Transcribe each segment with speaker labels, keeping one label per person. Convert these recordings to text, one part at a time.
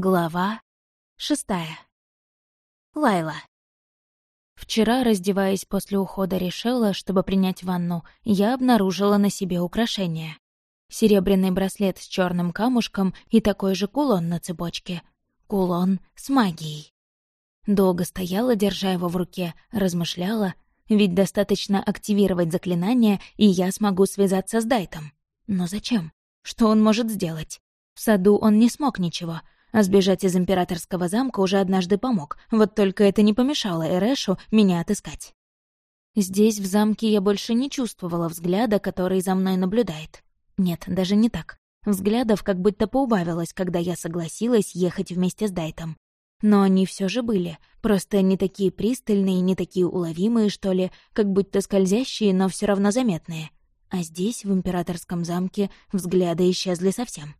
Speaker 1: Глава шестая. Лайла. Вчера, раздеваясь после ухода Решела, чтобы принять ванну, я обнаружила на себе украшение. Серебряный браслет с черным камушком и такой же кулон на цепочке. Кулон с магией. Долго стояла, держа его в руке, размышляла, ведь достаточно активировать заклинание, и я смогу связаться с Дайтом. Но зачем? Что он может сделать? В саду он не смог ничего — а сбежать из императорского замка уже однажды помог, вот только это не помешало Эрэшу меня отыскать. Здесь, в замке, я больше не чувствовала взгляда, который за мной наблюдает. Нет, даже не так. Взглядов как будто поубавилось, когда я согласилась ехать вместе с Дайтом. Но они все же были, просто не такие пристальные, не такие уловимые, что ли, как будто скользящие, но все равно заметные. А здесь, в императорском замке, взгляды исчезли совсем.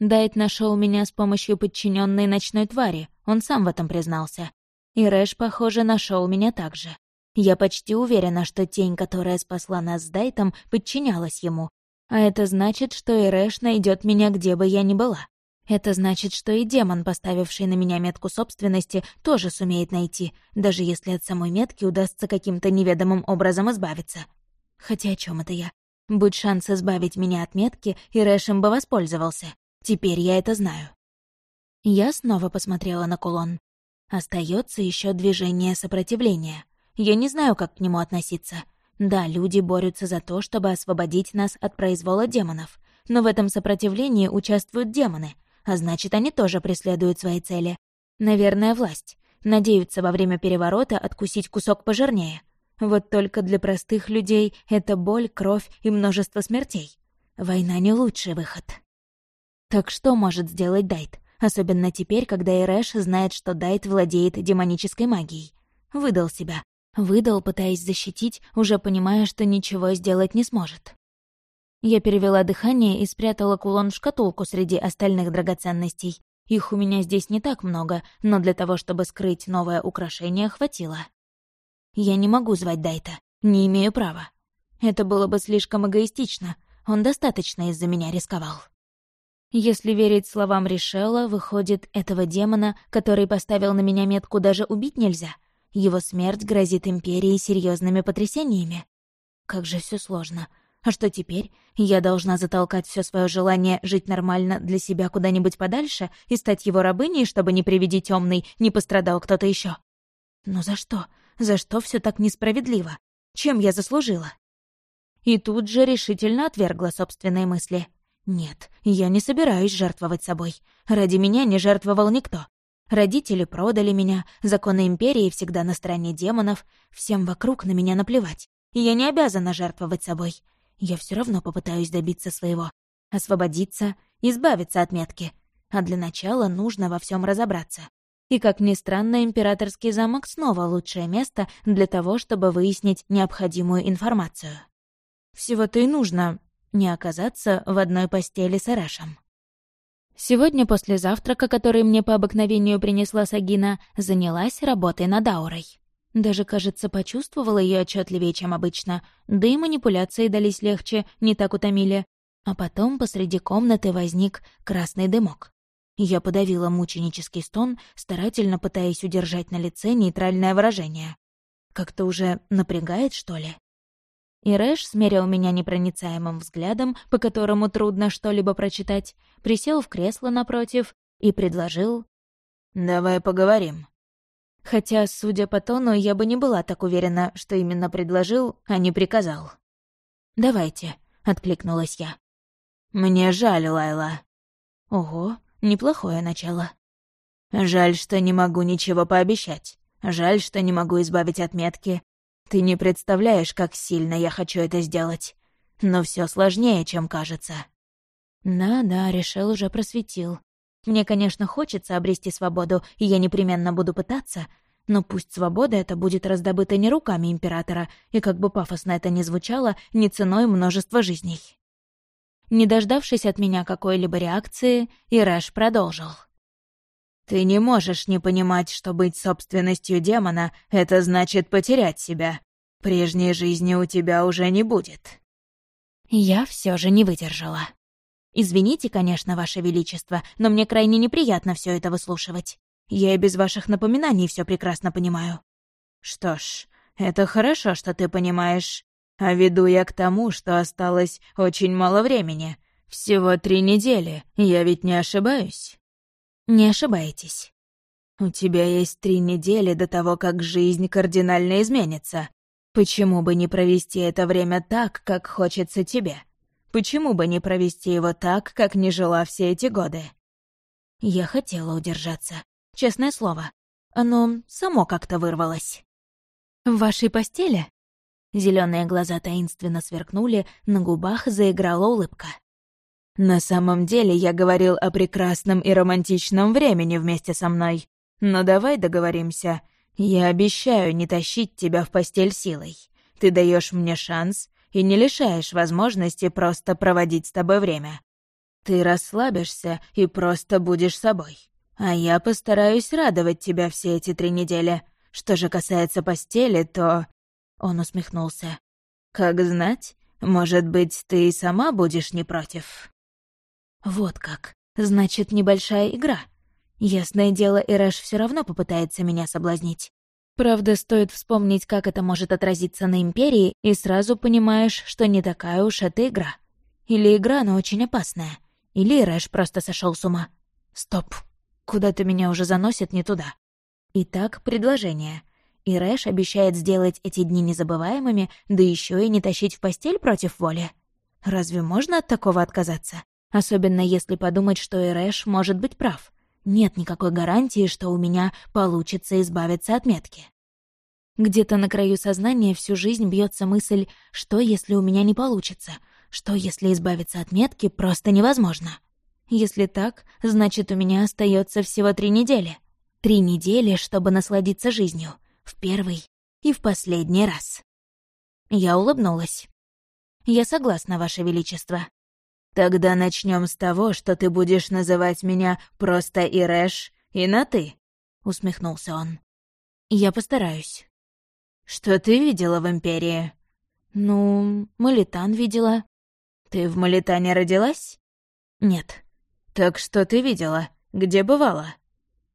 Speaker 1: Дайт нашел меня с помощью подчиненной ночной твари, он сам в этом признался. И Рэш, похоже, нашел меня также. Я почти уверена, что тень, которая спасла нас с Дайтом, подчинялась ему. А это значит, что и Рэш найдет меня, где бы я ни была. Это значит, что и демон, поставивший на меня метку собственности, тоже сумеет найти, даже если от самой метки удастся каким-то неведомым образом избавиться. Хотя о чем это я? Будь шанс избавить меня от метки, и Рэшем бы воспользовался. Теперь я это знаю. Я снова посмотрела на кулон. Остается еще движение сопротивления. Я не знаю, как к нему относиться. Да, люди борются за то, чтобы освободить нас от произвола демонов, но в этом сопротивлении участвуют демоны, а значит, они тоже преследуют свои цели. Наверное, власть. Надеются во время переворота откусить кусок пожирнее. Вот только для простых людей это боль, кровь и множество смертей. Война не лучший выход. Так что может сделать Дайт? Особенно теперь, когда Эрэш знает, что Дайт владеет демонической магией. Выдал себя. Выдал, пытаясь защитить, уже понимая, что ничего сделать не сможет. Я перевела дыхание и спрятала кулон в шкатулку среди остальных драгоценностей. Их у меня здесь не так много, но для того, чтобы скрыть новое украшение, хватило. Я не могу звать Дайта, не имею права. Это было бы слишком эгоистично, он достаточно из-за меня рисковал. Если верить словам Ришелла, выходит, этого демона, который поставил на меня метку, даже убить нельзя. Его смерть грозит Империи серьезными потрясениями. Как же все сложно. А что теперь? Я должна затолкать все свое желание жить нормально для себя куда-нибудь подальше и стать его рабыней, чтобы не приведи темный, не пострадал кто-то еще. Но за что? За что все так несправедливо? Чем я заслужила? И тут же решительно отвергла собственные мысли — нет, я не собираюсь жертвовать собой. Ради меня не жертвовал никто. Родители продали меня, законы Империи всегда на стороне демонов, всем вокруг на меня наплевать. Я не обязана жертвовать собой. Я все равно попытаюсь добиться своего. Освободиться, избавиться от метки. А для начала нужно во всем разобраться. И, как ни странно, Императорский замок снова лучшее место для того, чтобы выяснить необходимую информацию. Всего-то и нужно не оказаться в одной постели с Арашем. Сегодня после завтрака, который мне по обыкновению принесла Сагина, занялась работой над аурой. Даже, кажется, почувствовала ее отчетливее, чем обычно, да и манипуляции дались легче, не так утомили. А потом посреди комнаты возник красный дымок. Я подавила мученический стон, старательно пытаясь удержать на лице нейтральное выражение. Как-то уже напрягает, что ли? И Рэш смерил меня непроницаемым взглядом, по которому трудно что-либо прочитать, присел в кресло напротив и предложил... «Давай поговорим». Хотя, судя по тону, я бы не была так уверена, что именно предложил, а не приказал. «Давайте», — откликнулась я. «Мне жаль, Лайла». «Ого, неплохое начало». «Жаль, что не могу ничего пообещать. Жаль, что не могу избавить от метки. Ты не представляешь, как сильно я хочу это сделать. Но все сложнее, чем кажется». «Да-да, решил уже просветил. Мне, конечно, хочется обрести свободу, и я непременно буду пытаться, но пусть свобода эта будет раздобыта не руками Императора, и как бы пафосно это ни звучало, не ценой множества жизней». Не дождавшись от меня какой-либо реакции, Ираш продолжил. Ты не можешь не понимать, что быть собственностью демона — это значит потерять себя. Прежней жизни у тебя уже не будет». Я все же не выдержала. Извините, конечно, Ваше Величество, но мне крайне неприятно все это выслушивать. Я и без ваших напоминаний все прекрасно понимаю».
Speaker 2: «Что ж, это хорошо, что ты понимаешь. А веду я к тому, что осталось очень мало времени. Всего три недели, я ведь не ошибаюсь?»
Speaker 1: «Не ошибаетесь».
Speaker 2: «У тебя есть три недели до того, как жизнь кардинально изменится. Почему бы не провести это время так, как хочется тебе? Почему бы не провести его так, как не жила все эти годы?»
Speaker 1: Я хотела удержаться. Честное слово. Оно само как-то вырвалось. «В вашей постели?» Зеленые глаза таинственно сверкнули, на губах заиграла улыбка.
Speaker 2: «На самом деле я говорил о прекрасном и романтичном времени вместе со мной. Но давай договоримся. Я обещаю не тащить тебя в постель силой. Ты даешь мне шанс и не лишаешь возможности просто проводить с тобой время. Ты расслабишься и просто будешь собой. А я постараюсь радовать тебя все эти три недели. Что же касается постели, то...» Он усмехнулся. «Как знать, может быть, ты и сама будешь не против?»
Speaker 1: «Вот как. Значит, небольшая игра. Ясное дело, Ирэш все равно попытается меня соблазнить. Правда, стоит вспомнить, как это может отразиться на Империи, и сразу понимаешь, что не такая уж эта игра. Или игра, но очень опасная. Или Ирэш просто сошел с ума. Стоп. Куда-то меня уже заносит не туда. Итак, предложение. Ирэш обещает сделать эти дни незабываемыми, да еще и не тащить в постель против воли. Разве можно от такого отказаться? Особенно если подумать, что Ирэш может быть прав. Нет никакой гарантии, что у меня получится избавиться от метки. Где-то на краю сознания всю жизнь бьется мысль, что если у меня не получится, что если избавиться от метки просто невозможно. Если так, значит, у меня остается всего три недели — Три недели, чтобы насладиться жизнью. В первый и в последний раз. Я улыбнулась. «Я согласна, Ваше Величество».
Speaker 2: «Тогда начнем с того, что ты будешь называть меня просто Ирэш и на «ты», — усмехнулся он.
Speaker 1: «Я постараюсь».
Speaker 2: «Что ты видела в Империи?»
Speaker 1: «Ну, Малитан видела».
Speaker 2: «Ты в Малитане родилась?»
Speaker 1: «Нет».
Speaker 2: «Так что ты видела? Где бывала?»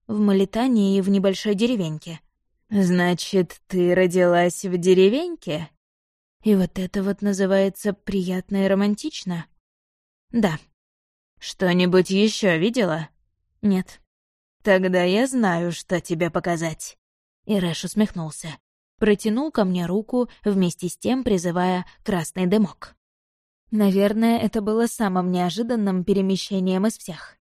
Speaker 1: в Малитании и в небольшой деревеньке.
Speaker 2: «Значит, ты родилась в деревеньке?»
Speaker 1: И вот это вот называется приятно и романтично? Да.
Speaker 2: Что-нибудь еще видела?
Speaker 1: Нет.
Speaker 2: Тогда я знаю, что тебе показать.
Speaker 1: Ирэш усмехнулся. Протянул ко мне руку, вместе с тем призывая красный дымок. Наверное, это было самым неожиданным перемещением из всех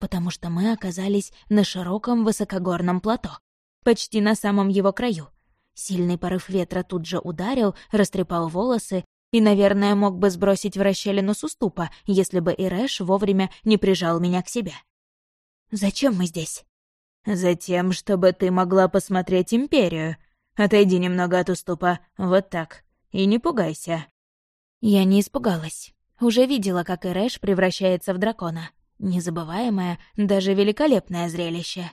Speaker 1: потому что мы оказались на широком высокогорном плато, почти на самом его краю. Сильный порыв ветра тут же ударил, растрепал волосы и, наверное, мог бы сбросить в расщелину с уступа, если бы Ирэш вовремя не прижал меня к себе. «Зачем мы здесь?»
Speaker 2: «Затем, чтобы ты могла посмотреть Империю. Отойди немного от уступа, вот так, и не пугайся».
Speaker 1: Я не испугалась. Уже видела, как Ирэш превращается в дракона. Незабываемое, даже великолепное зрелище.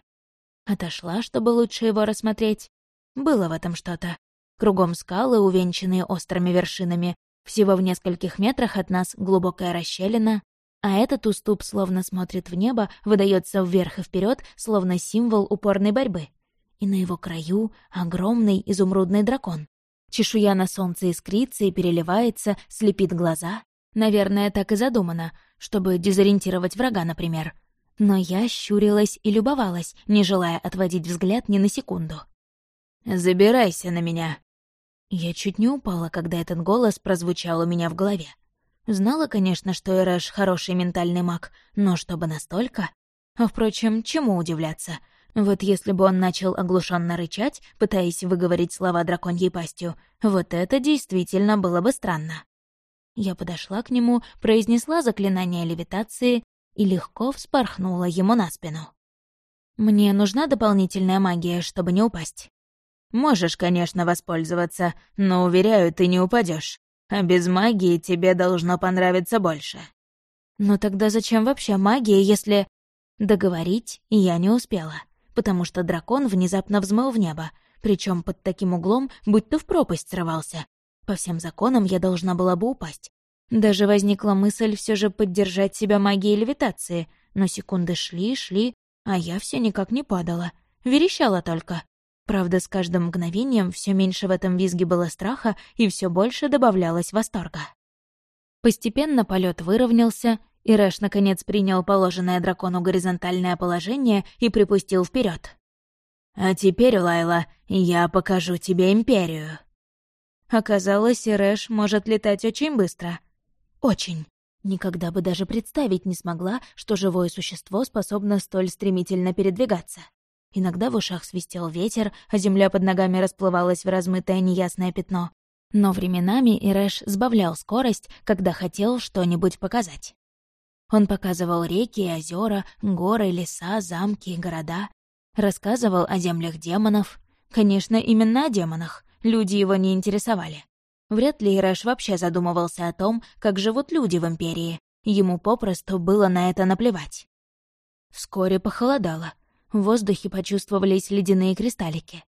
Speaker 1: Отошла, чтобы лучше его рассмотреть. Было в этом что-то. Кругом скалы, увенчанные острыми вершинами. Всего в нескольких метрах от нас глубокая расщелина, а этот уступ словно смотрит в небо, выдается вверх и вперед, словно символ упорной борьбы. И на его краю огромный изумрудный дракон. Чешуя на солнце искрится и переливается, слепит глаза. Наверное, так и задумано, чтобы дезориентировать врага, например. Но я щурилась и любовалась, не желая отводить взгляд ни на секунду.
Speaker 2: «Забирайся на меня!»
Speaker 1: Я чуть не упала, когда этот голос прозвучал у меня в голове. Знала, конечно, что Эрэш хороший ментальный маг, но чтобы настолько... А, впрочем, чему удивляться? Вот если бы он начал оглушенно рычать, пытаясь выговорить слова драконьей пастью, вот это действительно было бы странно. Я подошла к нему, произнесла заклинание левитации и легко вспорхнула ему на спину. «Мне нужна дополнительная магия, чтобы не упасть».
Speaker 2: «Можешь, конечно, воспользоваться, но, уверяю, ты не упадешь. А без магии тебе должно понравиться больше».
Speaker 1: «Но тогда зачем вообще магия, если...» Договорить я не успела, потому что дракон внезапно взмыл в небо, причем под таким углом, будто в пропасть срывался, по всем законам я должна была бы упасть. Даже возникла мысль все же поддержать себя магией левитации, но секунды шли, шли, а я все никак не падала. Верещала только. Правда, с каждым мгновением все меньше в этом визге было страха и все больше добавлялось восторга. Постепенно полет выровнялся, и Рэш наконец принял положенное дракону горизонтальное положение и припустил вперед. «А теперь, Лайла, я покажу тебе Империю». Оказалось, Рэш может летать очень быстро. Очень. Никогда бы даже представить не смогла, что живое существо способно столь стремительно передвигаться. Иногда в ушах свистел ветер, а земля под ногами расплывалась в размытое неясное пятно. Но временами Ирэш сбавлял скорость, когда хотел что-нибудь показать. Он показывал реки и озера, горы, леса, замки и города. Рассказывал о землях демонов. Конечно, именно о демонах. Люди его не интересовали. Вряд ли Ирэш вообще задумывался о том, как живут люди в Империи. Ему попросту было на это наплевать. Вскоре похолодало. В воздухе почувствовались ледяные кристаллики.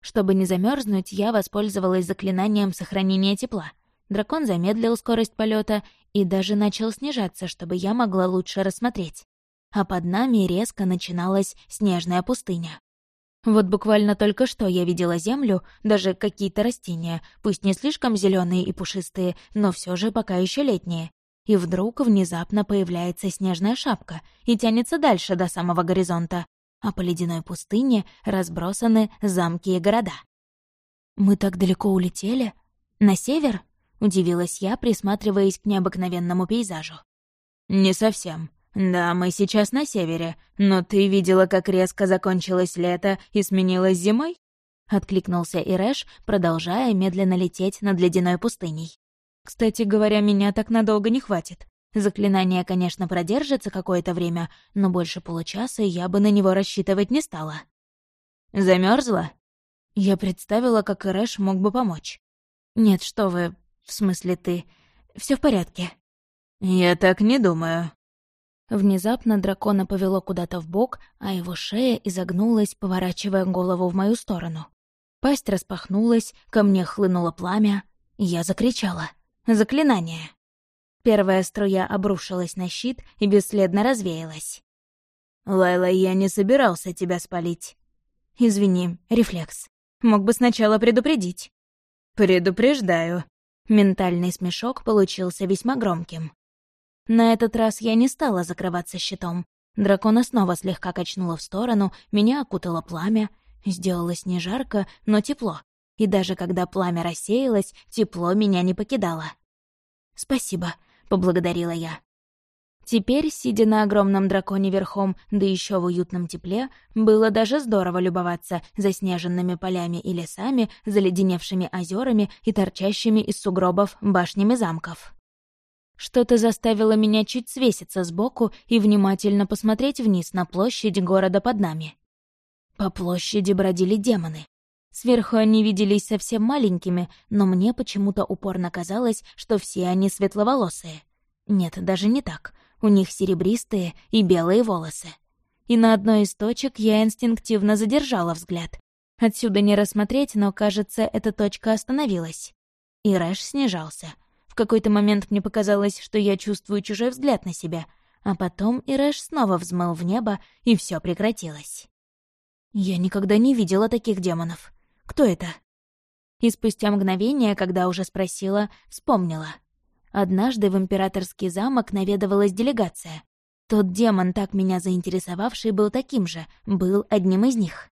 Speaker 1: Чтобы не замерзнуть, я воспользовалась заклинанием сохранения тепла. Дракон замедлил скорость полета и даже начал снижаться, чтобы я могла лучше рассмотреть. А под нами резко начиналась снежная пустыня. Вот буквально только что я видела землю, даже какие-то растения, пусть не слишком зеленые и пушистые, но все же пока еще летние. И вдруг внезапно появляется снежная шапка и тянется дальше до самого горизонта, а по ледяной пустыне разбросаны замки и города. «Мы так далеко улетели? На север?» — удивилась я, присматриваясь к необыкновенному пейзажу. «Не совсем», «Да, мы сейчас на севере, но ты видела, как резко закончилось лето и сменилось зимой?» — откликнулся Ирэш, продолжая медленно лететь над ледяной пустыней. «Кстати говоря, меня так надолго не хватит. Заклинание, конечно, продержится какое-то время, но больше получаса я бы на него рассчитывать не стала». Замерзла? Я представила, как Ирэш мог бы помочь. «Нет, что вы, в смысле ты. все в порядке». «Я так не думаю», Внезапно дракона повело куда-то в бок, а его шея изогнулась, поворачивая голову в мою сторону. Пасть распахнулась, ко мне хлынуло пламя. Я закричала. «Заклинание!» Первая струя обрушилась на щит и бесследно развеялась. «Лайла, я не собирался тебя спалить». «Извини, рефлекс. Мог бы сначала предупредить». «Предупреждаю». Ментальный смешок получился весьма громким. На этот раз я не стала закрываться щитом. Дракона снова слегка качнуло в сторону, меня окутало пламя. Сделалось не жарко, но тепло. И даже когда пламя рассеялось, тепло меня не покидало. «Спасибо», — поблагодарила я. Теперь, сидя на огромном драконе верхом, да еще в уютном тепле, было даже здорово любоваться заснеженными полями и лесами, заледеневшими озерами и торчащими из сугробов башнями замков. Что-то заставило меня чуть свеситься сбоку и внимательно посмотреть вниз на площадь города под нами. По площади бродили демоны. Сверху они виделись совсем маленькими, но мне почему-то упорно казалось, что все они светловолосые. Нет, даже не так. У них серебристые и белые волосы. И на одной из точек я инстинктивно задержала взгляд. Отсюда не рассмотреть, но, кажется, эта точка остановилась. И Рэш снижался — в какой-то момент мне показалось, что я чувствую чужой взгляд на себя, а потом Ирэш снова взмыл в небо, и все прекратилось. Я никогда не видела таких демонов. Кто это? И спустя мгновение, когда уже спросила, вспомнила. Однажды в императорский замок наведывалась делегация. Тот демон, так меня заинтересовавший, был таким же, был одним из них.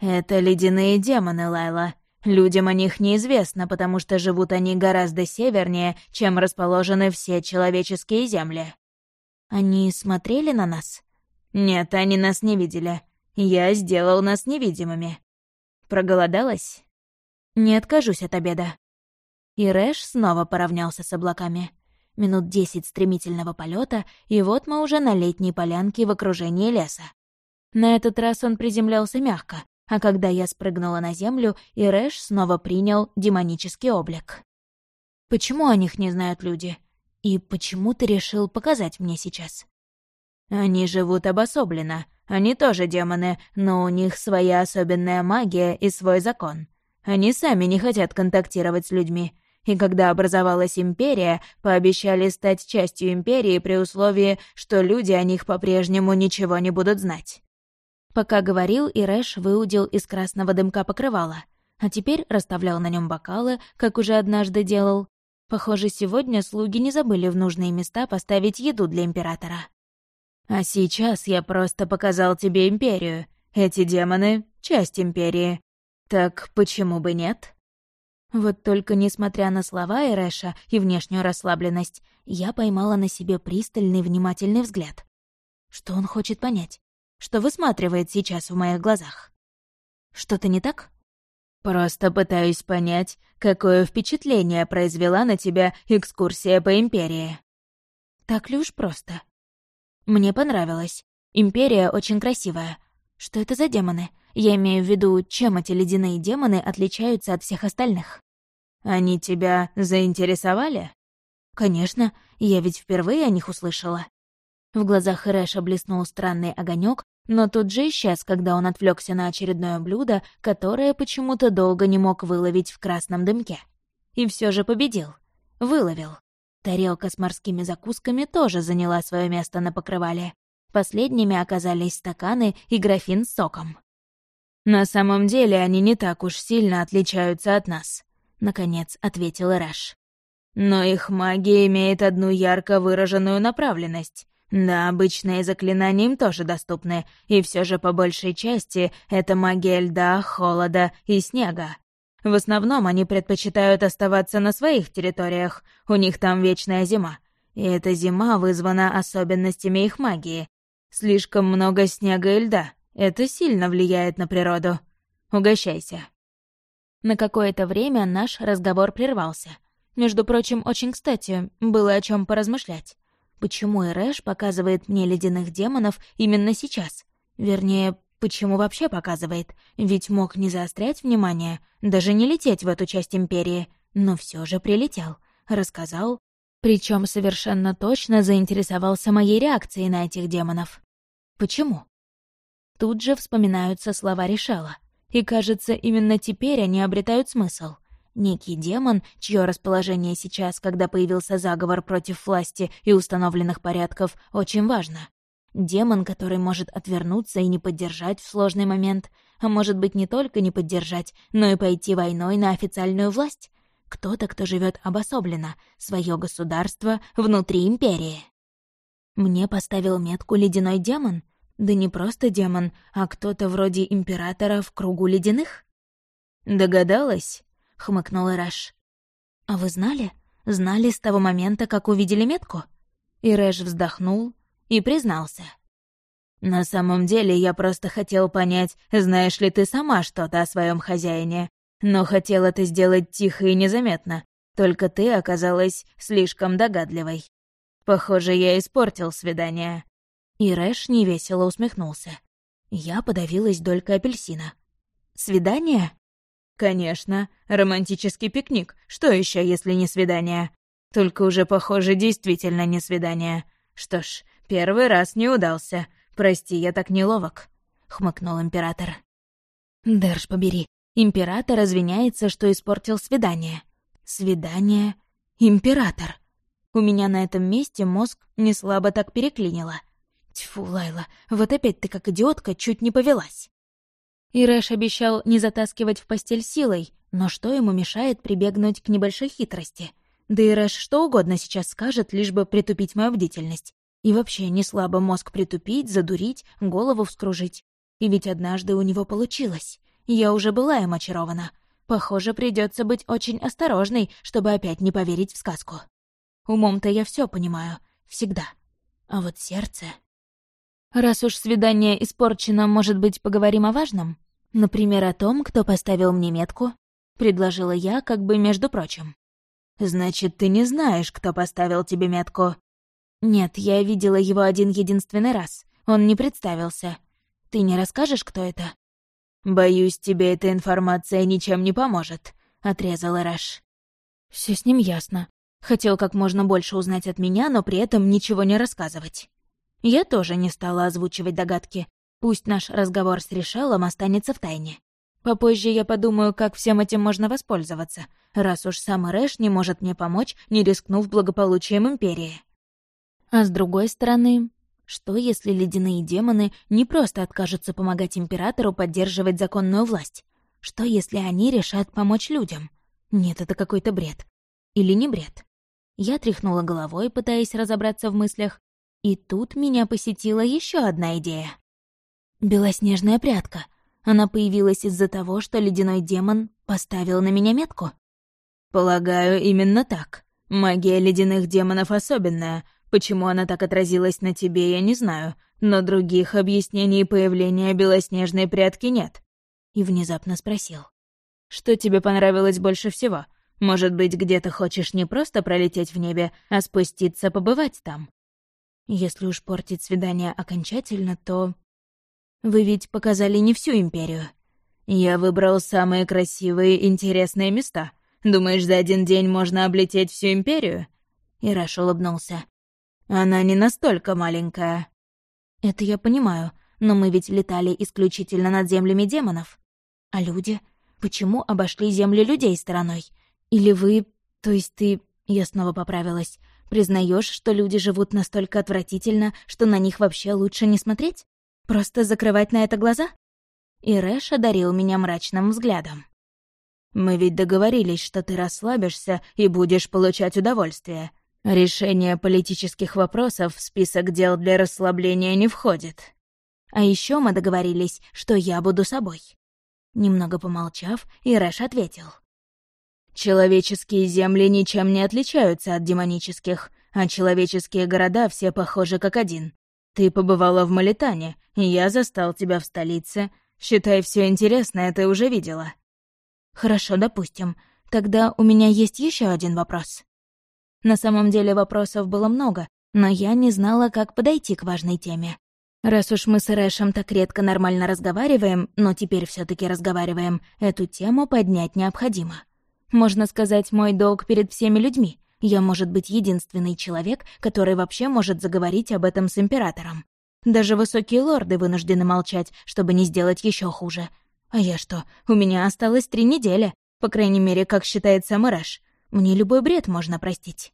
Speaker 1: «Это ледяные демоны, Лайла», Людям о них неизвестно, потому что живут они гораздо севернее, чем расположены все человеческие земли. Они смотрели на нас? Нет, они нас не видели. Я сделал нас невидимыми. Проголодалась? Не откажусь от обеда. И Рэш снова поравнялся с облаками. Минут десять стремительного полета, и вот мы уже на летней полянке в окружении леса. На этот раз он приземлялся мягко, а когда я спрыгнула на землю, Ирэш снова принял демонический облик. «Почему о них не знают люди? И почему ты решил показать мне сейчас?» «Они живут обособленно. Они тоже демоны, но у них своя особенная магия и свой закон. Они сами не хотят контактировать с людьми.
Speaker 2: и когда образовалась империя, пообещали стать частью империи при условии, что люди о них по-прежнему ничего не будут знать.
Speaker 1: Пока говорил, Ирэш выудил из красного дымка покрывало, а теперь расставлял на нем бокалы, как уже однажды делал. Похоже, сегодня слуги не забыли в нужные места поставить еду для императора.
Speaker 2: «А сейчас я просто показал тебе империю. Эти демоны — часть империи. Так почему бы нет?»
Speaker 1: Вот только несмотря на слова Эрэша и внешнюю расслабленность, я поймала на себе пристальный внимательный взгляд. Что он хочет понять? Что высматривает сейчас в моих глазах? Что-то не так?
Speaker 2: Просто пытаюсь понять, какое впечатление произвела на тебя экскурсия по Империи.
Speaker 1: Так ли уж просто? Мне понравилось. Империя очень красивая. Что это за демоны? Я имею в виду, чем эти ледяные демоны отличаются от всех остальных.
Speaker 2: Они тебя заинтересовали?
Speaker 1: Конечно, я ведь впервые о них услышала. В глазах Рэша блеснул странный огонек, но тут же исчез, когда он отвлекся на очередное блюдо, которое почему-то долго не мог выловить в красном дымке. И все же победил. Выловил. Тарелка с морскими закусками тоже заняла свое место на покрывале. Последними оказались стаканы и графин с соком.
Speaker 2: «На самом деле они не так уж сильно отличаются от нас», — наконец ответил Рэш. «Но их магия имеет одну ярко выраженную направленность. Да, обычные заклинания им тоже доступны, и все же по большей части это магия льда, холода и снега. В основном они предпочитают оставаться на своих территориях, у них там вечная зима. И эта зима вызвана особенностями их магии. Слишком много снега и льда, это сильно влияет на природу. Угощайся».
Speaker 1: На какое-то время наш разговор прервался. Между прочим, очень кстати, было о чем поразмышлять. Почему Эрэш показывает мне ледяных демонов именно сейчас? Вернее, почему вообще показывает? Ведь мог не заострять внимание, даже не лететь в эту часть Империи, но все же прилетел, рассказал, причем совершенно точно заинтересовался моей реакцией на этих демонов. Почему? Тут же вспоминаются слова Решала. И кажется, именно теперь они обретают смысл. Некий демон, чье расположение сейчас, когда появился заговор против власти и установленных порядков, очень важно. Демон, который может отвернуться и не поддержать в сложный момент, а может быть не только не поддержать, но и пойти войной на официальную власть. Кто-то, кто живет обособленно, свое государство внутри империи. Мне поставил метку «Ледяной демон», да не просто демон, а кто-то вроде императора в кругу ледяных?
Speaker 2: «Догадалась?»
Speaker 1: — хмыкнул Ирэш. «А вы знали? Знали с того момента, как увидели метку?» Ирэш вздохнул и признался.
Speaker 2: «На самом деле я просто хотел понять, знаешь ли ты сама что-то о своем хозяине, но хотел это сделать тихо и незаметно, только ты оказалась слишком догадливой. Похоже, я испортил свидание.
Speaker 1: И Рэш невесело усмехнулся. Я подавилась долькой апельсина. «Свидание?»
Speaker 2: «Конечно, романтический пикник. Что еще, если не свидание? Только уже, похоже, действительно не свидание. Что ж, первый раз не удался. Прости, я так неловок», — хмыкнул император.
Speaker 1: «Дэрж побери, император извиняется, что испортил свидание. Свидание? Император!» У меня на этом месте мозг не слабо так переклинило — Тьфу, Лайла, вот опять ты как идиотка чуть не повелась. Ирэш обещал не затаскивать в постель силой, но что ему мешает прибегнуть к небольшой хитрости? Да Ирэш что угодно сейчас скажет, лишь бы притупить мою бдительность. И вообще не слабо мозг притупить, задурить, голову вскружить. И ведь однажды у него получилось. Я уже была им очарована. Похоже, придется быть очень осторожной, чтобы опять не поверить в сказку. Умом-то я все понимаю. Всегда. А вот сердце... Раз уж свидание испорчено, может быть, поговорим о важном? Например, о том, кто поставил мне метку? Предложила я, как бы между прочим.
Speaker 2: «Значит, ты не знаешь, кто поставил тебе метку?»
Speaker 1: «Нет, я видела его один единственный раз. Он не представился. Ты не расскажешь, кто это?»
Speaker 2: «Боюсь, тебе эта информация ничем не поможет», — отрезал Раш.
Speaker 1: Все с ним ясно. Хотел как можно больше узнать от меня, но при этом ничего не рассказывать. Я тоже не стала озвучивать догадки. Пусть наш разговор с Решелом останется в тайне. Попозже я подумаю, как всем этим можно воспользоваться, раз уж сам Рэш не может мне помочь, не рискнув благополучием Империи. А с другой стороны, что если ледяные демоны не просто откажутся помогать Императору поддерживать законную власть? Что если они решат помочь людям? Нет, это какой-то бред. Или не бред? Я тряхнула головой, пытаясь разобраться в мыслях, и тут меня посетила еще одна идея. Белоснежная прядка. Она появилась из-за того, что ледяной демон поставил на меня метку.
Speaker 2: Полагаю, именно так. Магия ледяных демонов особенная. Почему она так отразилась на тебе, я не знаю, но других объяснений появления белоснежной прядки нет. И внезапно спросил. Что тебе понравилось больше всего? Может быть, где-то хочешь не просто пролететь в небе, а спуститься побывать там?
Speaker 1: Если уж портить свидание окончательно, то... Вы ведь показали не всю империю.
Speaker 2: Я выбрал самые красивые и интересные места. Думаешь, за один день можно облететь всю империю?» Ираш улыбнулся. «Она не настолько маленькая».
Speaker 1: «Это я понимаю, но мы ведь летали исключительно над землями демонов. А люди? Почему обошли земли людей стороной? Или вы... То есть ты... Я снова поправилась. Признаешь, что люди живут настолько отвратительно, что на них вообще лучше не смотреть? Просто закрывать на это глаза? И Рэш одарил меня мрачным взглядом.
Speaker 2: «Мы ведь договорились, что ты расслабишься и будешь получать удовольствие. Решение политических вопросов в список дел для расслабления не входит.
Speaker 1: А еще мы договорились, что я буду собой». Немного помолчав, Ирэш ответил.
Speaker 2: Человеческие земли ничем не отличаются от демонических, а человеческие города все похожи как один. Ты побывала в Малитане, и я застал тебя в столице. Считай, все интересное ты уже видела.
Speaker 1: Хорошо, допустим. Тогда у меня есть еще один вопрос. На самом деле вопросов было много, но я не знала, как подойти к важной теме. Раз уж мы с Рэшем так редко нормально разговариваем, но теперь все таки разговариваем, эту тему поднять необходимо. Можно сказать, мой долг перед всеми людьми. Я, может быть, единственный человек, который вообще может заговорить об этом с императором. Даже высокие лорды вынуждены молчать, чтобы не сделать еще хуже. А я что, у меня осталось три недели, по крайней мере, как считает сам Ирэш. Мне любой бред можно простить.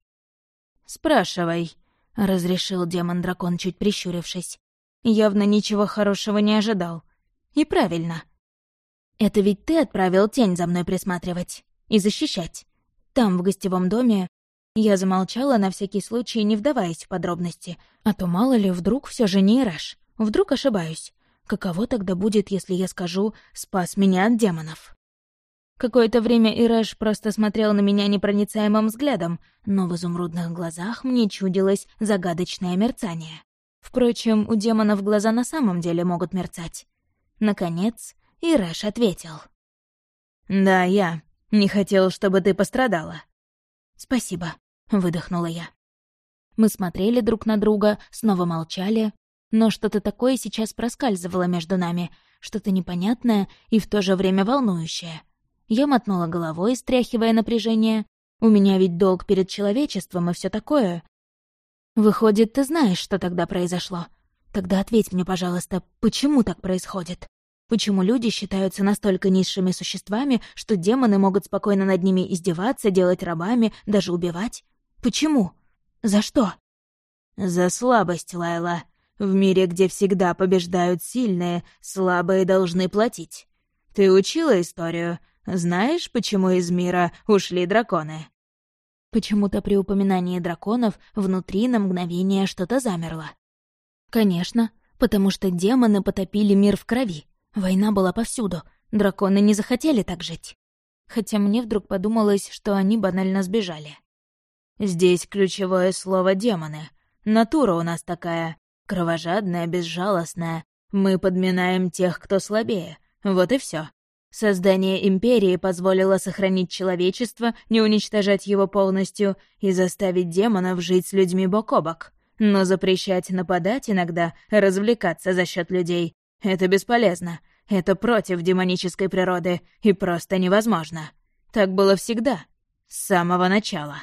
Speaker 2: «Спрашивай», — разрешил демон-дракон, чуть прищурившись. Явно ничего хорошего не ожидал. И правильно.
Speaker 1: «Это ведь ты отправил тень за мной присматривать?» и защищать. Там, в гостевом доме, я замолчала на всякий случай, не вдаваясь в подробности, а то мало ли, вдруг все же не Ираш, вдруг ошибаюсь. Каково тогда будет, если я скажу «спас меня от демонов»? Какое-то время Ирэш просто смотрел на меня непроницаемым взглядом, но в изумрудных глазах мне чудилось загадочное мерцание. Впрочем, у демонов глаза на самом деле могут мерцать. Наконец, Ирэш ответил.
Speaker 2: «Да, я. Не хотел, чтобы ты пострадала».
Speaker 1: «Спасибо», — выдохнула я. Мы смотрели друг на друга, снова молчали, но что-то такое сейчас проскальзывало между нами, что-то непонятное и в то же время волнующее. Я мотнула головой, стряхивая напряжение. У меня ведь долг перед человечеством и все такое. Выходит, ты знаешь, что тогда произошло. Тогда ответь мне, пожалуйста, почему так происходит? Почему люди считаются настолько низшими существами, что демоны могут спокойно над ними издеваться, делать рабами, даже убивать? Почему? За что?
Speaker 2: За слабость, Лайла. В мире, где всегда побеждают сильные, слабые должны платить. Ты учила историю? Знаешь, почему из мира ушли драконы?
Speaker 1: Почему-то при упоминании драконов внутри на мгновение что-то замерло. Конечно, потому что демоны потопили мир в крови. Война была повсюду, драконы не захотели так жить. Хотя мне вдруг подумалось, что они банально сбежали.
Speaker 2: «Здесь ключевое слово «демоны». Натура у нас такая, кровожадная, безжалостная. Мы подминаем тех, кто слабее. Вот и все. Создание Империи позволило сохранить человечество, не уничтожать его полностью и заставить демонов жить с людьми бок о бок. Но запрещать нападать иногда, развлекаться за счет людей — это бесполезно. Это против демонической природы и просто невозможно. Так было всегда, с самого начала.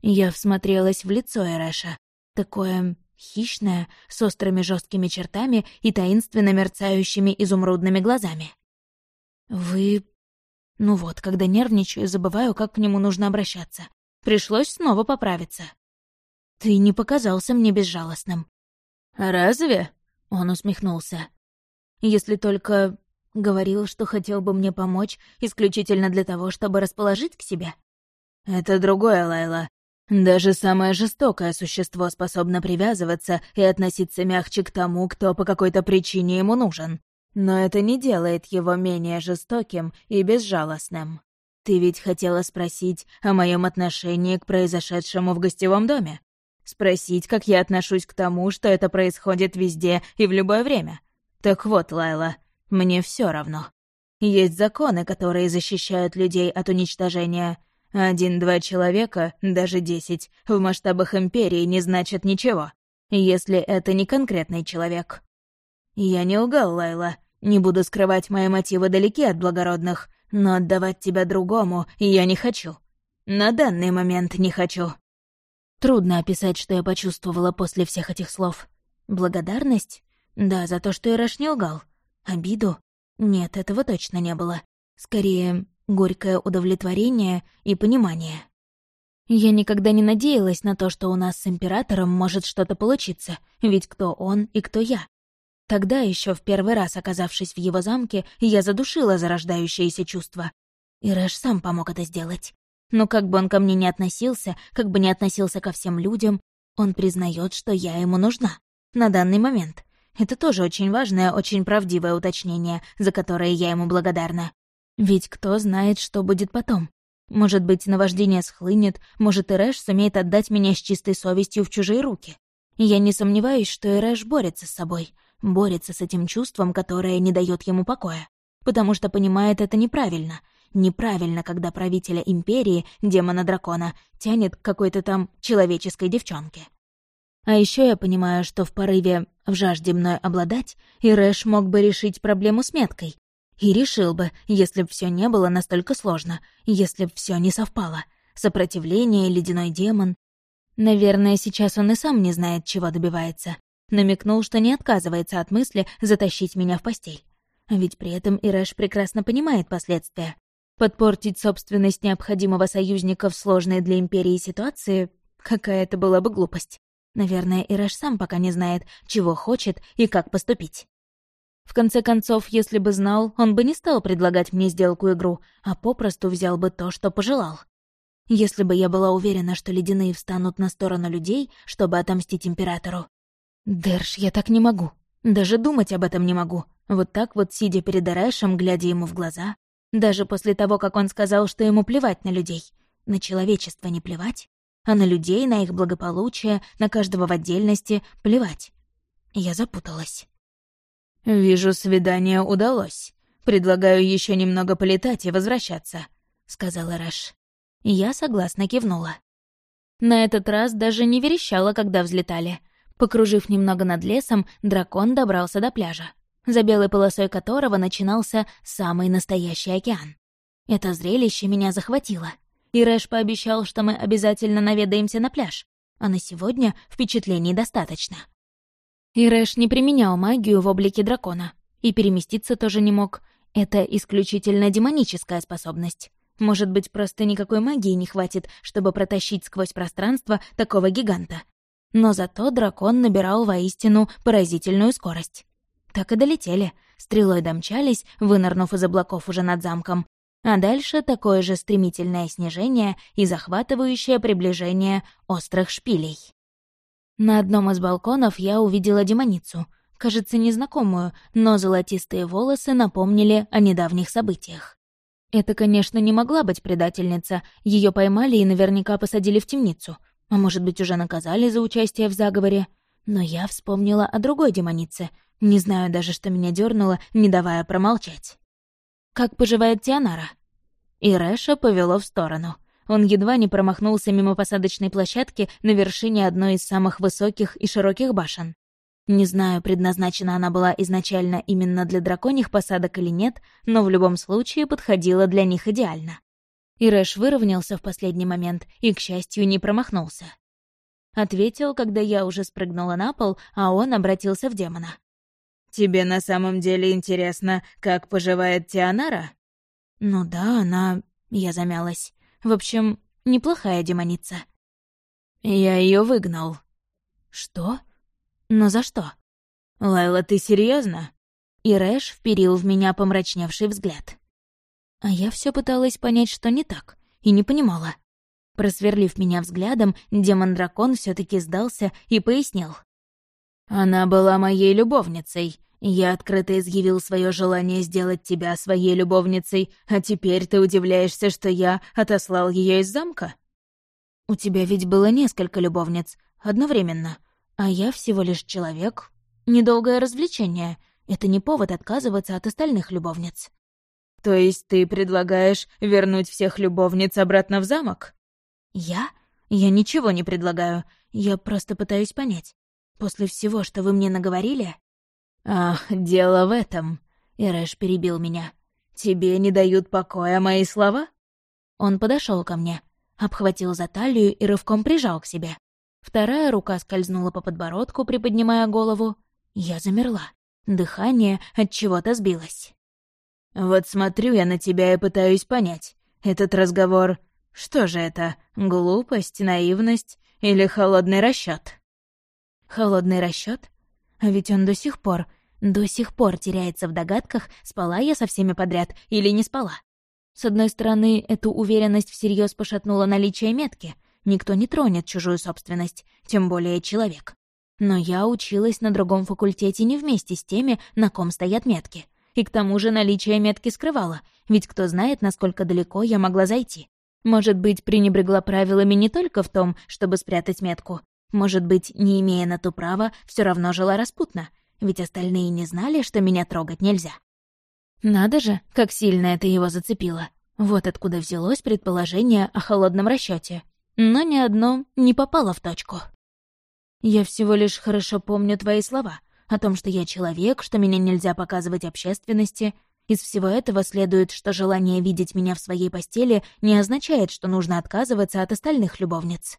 Speaker 1: Я всмотрелась в лицо Эрэша. Такое хищное, с острыми жесткими чертами и таинственно мерцающими изумрудными глазами. «Вы...» Ну вот, когда нервничаю, забываю, как к нему нужно обращаться. Пришлось снова поправиться. «Ты не показался мне безжалостным».
Speaker 2: «Разве?» — он усмехнулся.
Speaker 1: «Если только говорил, что хотел бы мне помочь исключительно для того, чтобы расположить к себе».
Speaker 2: «Это другое, Лайла. Даже самое жестокое существо способно привязываться и относиться мягче к тому, кто по какой-то причине ему нужен. Но это не делает его менее жестоким и безжалостным. Ты ведь хотела спросить о моем отношении к произошедшему в гостевом доме? Спросить, как я отношусь к тому, что это происходит везде и в любое время? Так вот, Лайла, мне все равно. Есть законы, которые защищают людей от уничтожения. Один-два человека, даже десять, в масштабах Империи не значит ничего, если это не конкретный человек. Я не лгал, Лайла, не буду скрывать мои мотивы далеки от благородных, но отдавать тебя другому я не хочу. На данный момент не хочу.
Speaker 1: Трудно описать, что я почувствовала после всех этих слов. Благодарность? Да, за то, что Ираш не лгал. Обиду? Нет, этого точно не было. Скорее, горькое удовлетворение и понимание. Я никогда не надеялась на то, что у нас с Императором может что-то получиться, ведь кто он и кто я. Тогда еще в первый раз оказавшись в его замке, я задушила зарождающееся чувство. И Рэш сам помог это сделать. Но как бы он ко мне не относился, как бы не относился ко всем людям, он признает, что я ему нужна. На данный момент. Это тоже очень важное, очень правдивое уточнение, за которое я ему благодарна. Ведь кто знает, что будет потом. Может быть, наваждение схлынет, может, Ирэш сумеет отдать меня с чистой совестью в чужие руки. Я не сомневаюсь, что Ирэш борется с собой, борется с этим чувством, которое не дает ему покоя, потому что понимает это неправильно. Неправильно, когда правителя империи, демона-дракона, тянет к какой-то там человеческой девчонке. А еще я понимаю, что в порыве в жажде мной обладать Ирэш мог бы решить проблему с меткой. И решил бы, если б все не было настолько сложно, если б все не совпало. Сопротивление, ледяной демон. Наверное, сейчас он и сам не знает, чего добивается. Намекнул, что не отказывается от мысли затащить меня в постель. Ведь при этом Ирэш прекрасно понимает последствия. Подпортить собственность необходимого союзника в сложной для Империи ситуации — какая-то была бы глупость. Наверное, Ирэш сам пока не знает, чего хочет и как поступить. В конце концов, если бы знал, он бы не стал предлагать мне сделку-игру, а попросту взял бы то, что пожелал. Если бы я была уверена, что ледяные встанут на сторону людей, чтобы отомстить императору, «Дерш, я так не могу. Даже думать об этом не могу. Вот так вот, сидя перед Эрэшем, глядя ему в глаза. Даже после того, как он сказал, что ему плевать на людей. На человечество не плевать, а на людей, на их благополучие, на каждого в отдельности плевать. Я запуталась.
Speaker 2: «Вижу, свидание удалось. Предлагаю еще немного полетать и возвращаться», — сказал Эрэш.
Speaker 1: Я согласно кивнула. На этот раз даже не верещала, когда взлетали — Покружив немного над лесом, дракон добрался до пляжа, за белой полосой которого начинался самый настоящий океан. Это зрелище меня захватило. И Рэш пообещал, что мы обязательно наведаемся на пляж, а на сегодня впечатлений достаточно. И Рэш не применял магию в облике дракона, и переместиться тоже не мог. Это исключительно демоническая способность. Может быть, просто никакой магии не хватит, чтобы протащить сквозь пространство такого гиганта но зато дракон набирал воистину поразительную скорость. Так и долетели, стрелой домчались, вынырнув из облаков уже над замком, а дальше такое же стремительное снижение и захватывающее приближение острых шпилей. На одном из балконов я увидела демоницу, кажется, незнакомую, но золотистые волосы напомнили о недавних событиях. Это, конечно, не могла быть предательница, ее поймали и наверняка посадили в темницу — а может быть, уже наказали за участие в заговоре. Но я вспомнила о другой демонице. Не знаю даже, что меня дернуло, не давая промолчать. «Как поживает Тианара?» И Рэша повело в сторону. Он едва не промахнулся мимо посадочной площадки на вершине одной из самых высоких и широких башен. Не знаю, предназначена она была изначально именно для драконьих посадок или нет, но в любом случае подходила для них идеально. И Рэш выровнялся в последний момент и, к счастью, не промахнулся. Ответил, когда я уже спрыгнула на пол, а он обратился в демона.
Speaker 2: тебе на самом деле интересно, как поживает Тианара?»
Speaker 1: «Ну да, она...» — я замялась. «В общем, неплохая демоница».
Speaker 2: «Я ее выгнал».
Speaker 1: «Что? Но за что?»
Speaker 2: «Лайла, ты серьезно?
Speaker 1: И Рэш вперил в меня помрачневший взгляд. А я все пыталась понять, что не так, и не понимала. Просверлив меня взглядом, демон-дракон все таки сдался и пояснил.
Speaker 2: «Она была моей любовницей. Я открыто изъявил свое желание сделать тебя своей любовницей, а теперь ты удивляешься, что я отослал ее из замка?»
Speaker 1: «У тебя ведь было несколько любовниц, одновременно, а я всего лишь человек. Недолгое развлечение. Это не повод отказываться от остальных любовниц».
Speaker 2: «То есть ты предлагаешь вернуть всех любовниц обратно в замок?»
Speaker 1: «Я? Я ничего не предлагаю. Я просто пытаюсь понять. После всего, что вы мне наговорили...»
Speaker 2: «Ах, дело в этом», — Ирэш перебил меня. «Тебе не дают покоя мои слова?»
Speaker 1: Он подошел ко мне, обхватил за талию и рывком прижал к себе. Вторая рука скользнула по подбородку, приподнимая голову. Я замерла. Дыхание от чего-то сбилось.
Speaker 2: Вот смотрю я на тебя и пытаюсь понять. Этот разговор... Что же это? Глупость, наивность или холодный расчет?
Speaker 1: Холодный расчет? А ведь он до сих пор, до сих пор теряется в догадках, спала я со всеми подряд или не спала. С одной стороны, эту уверенность всерьез пошатнула наличие метки. Никто не тронет чужую собственность, тем более человек. Но я училась на другом факультете не вместе с теми, на ком стоят метки. И к тому же наличие метки скрывала, ведь кто знает, насколько далеко я могла зайти. Может быть, пренебрегла правилами не только в том, чтобы спрятать метку. Может быть, не имея на то права, все равно жила распутно, ведь остальные не знали, что меня трогать нельзя. Надо же, как сильно это его зацепило. Вот откуда взялось предположение о холодном расчете. Но ни одно не попало в точку. Я всего лишь хорошо помню твои слова, о том, что я человек, что меня нельзя показывать общественности. Из всего этого следует, что желание видеть меня в своей постели не означает, что нужно отказываться от остальных любовниц.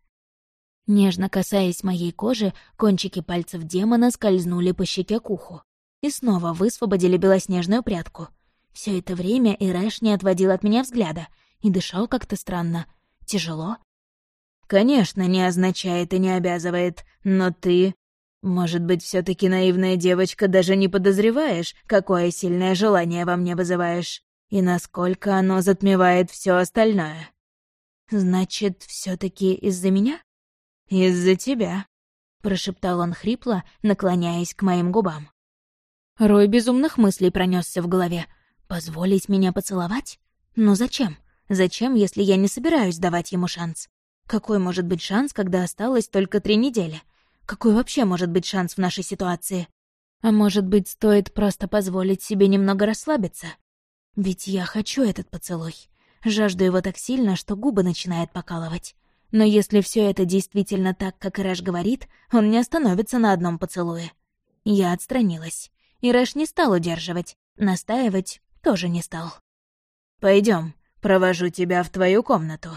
Speaker 1: Нежно касаясь моей кожи, кончики пальцев демона скользнули по щеке к уху и снова высвободили белоснежную прядку. Все это время Ирэш не отводил от меня взгляда и дышал как-то странно. Тяжело.
Speaker 2: «Конечно, не означает и не обязывает, но ты может быть, все таки наивная девочка даже не подозреваешь, какое сильное желание во мне вызываешь, и насколько оно затмевает все остальное.
Speaker 1: Значит, все таки из-за меня?
Speaker 2: Из-за тебя,
Speaker 1: прошептал он хрипло, наклоняясь к моим губам. Рой безумных мыслей пронесся в голове. Позволить меня поцеловать? Но зачем? Зачем, если я не собираюсь давать ему шанс? Какой может быть шанс, когда осталось только три недели? Какой вообще может быть шанс в нашей ситуации? А может быть, стоит просто позволить себе немного расслабиться? Ведь я хочу этот поцелуй. Жажду его так сильно, что губы начинают покалывать. Но если все это действительно так, как Ирэш говорит, он не остановится на одном поцелуе. Я отстранилась. Ирэш не стал удерживать, настаивать тоже не стал.
Speaker 2: Пойдем, провожу тебя в твою комнату».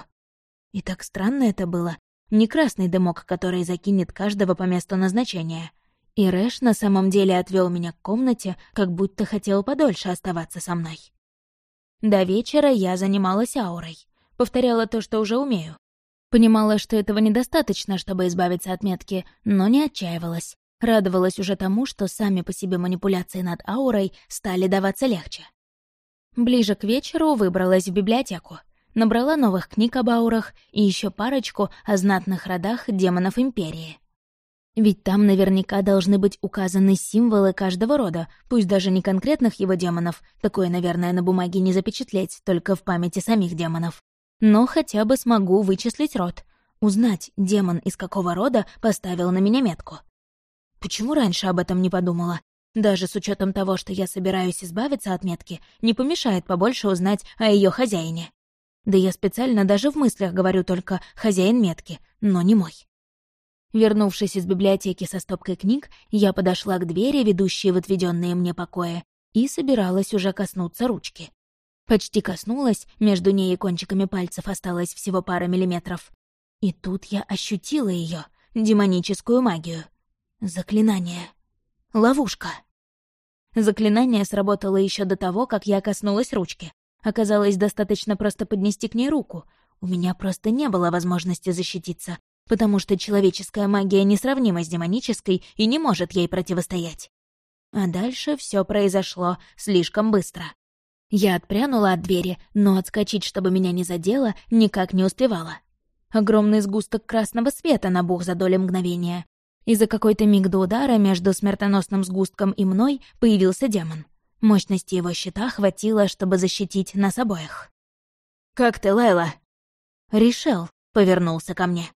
Speaker 1: И так странно это было, не красный дымок, который закинет каждого по месту назначения. И Рэш на самом деле отвел меня к комнате, как будто хотел подольше оставаться со мной. До вечера я занималась аурой. Повторяла то, что уже умею. Понимала, что этого недостаточно, чтобы избавиться от метки, но не отчаивалась. Радовалась уже тому, что сами по себе манипуляции над аурой стали даваться легче. Ближе к вечеру выбралась в библиотеку набрала новых книг об аурах и еще парочку о знатных родах демонов Империи. Ведь там наверняка должны быть указаны символы каждого рода, пусть даже не конкретных его демонов, такое, наверное, на бумаге не запечатлеть, только в памяти самих демонов. Но хотя бы смогу вычислить род, узнать, демон из какого рода поставил на меня метку. Почему раньше об этом не подумала? Даже с учетом того, что я собираюсь избавиться от метки, не помешает побольше узнать о ее хозяине. Да я специально даже в мыслях говорю только «хозяин метки», но не мой. Вернувшись из библиотеки со стопкой книг, я подошла к двери, ведущей в отведенные мне покои, и собиралась уже коснуться ручки. Почти коснулась, между ней и кончиками пальцев осталось всего пара миллиметров. И тут я ощутила ее, демоническую магию. Заклинание. Ловушка. Заклинание сработало еще до того, как я коснулась ручки. Оказалось, достаточно просто поднести к ней руку. У меня просто не было возможности защититься, потому что человеческая магия несравнима с демонической и не может ей противостоять. А дальше все произошло слишком быстро. Я отпрянула от двери, но отскочить, чтобы меня не задело, никак не успевала. Огромный сгусток красного света набух за доли мгновения. И за какой-то миг до удара между смертоносным сгустком и мной появился демон. Мощности его щита хватило, чтобы защитить нас обоих.
Speaker 2: «Как ты, Лайла?»
Speaker 1: «Решил», — повернулся ко мне.